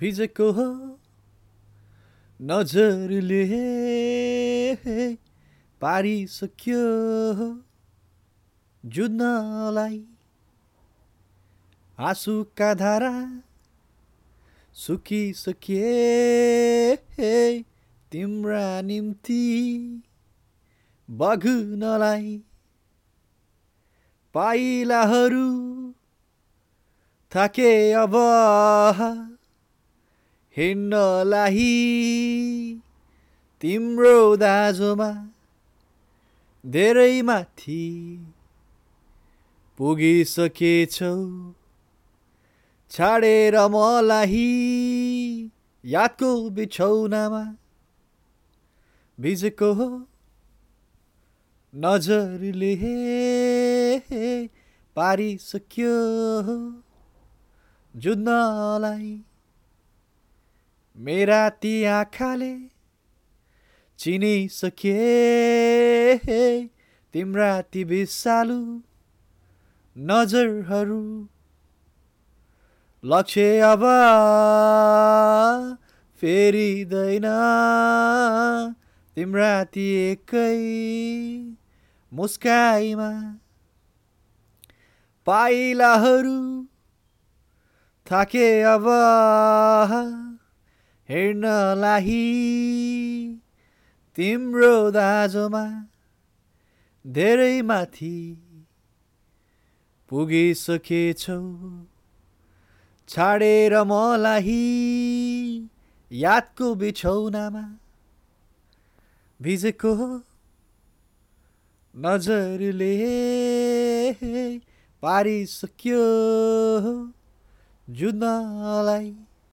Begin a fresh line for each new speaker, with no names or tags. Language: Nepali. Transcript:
भिजेको हो नजरले पारिसक्यो जुझ्नलाई आँसुका धारा सुकिसके तिम्रा निम्ति बग्नलाई। पाइलाहरू थाके अब। हिँड्नलाई तिम्रो दाजोमा धेरै माथि पुगिसकेछौ। छाडेर मलाई यादको बिछौनामा भिजेको हो नजरले पारिसक्यो जुझ्नलाई मेरा ती आँखाले चिनिसके तिम्रा ती विषालु नजरहरू। लक्ष्य अब फेरिँदैन तिम्रा ती एकै मुस्काइमा। पाइलाहरू थाके अब हेर्नलाई तिम्रो दाजोमा धेरै माथि पुगिसकेछौ। छाडेर मलाई यादको बिछौनामा। भिजेको नजरले पारिसक्यो जुझ्नलाई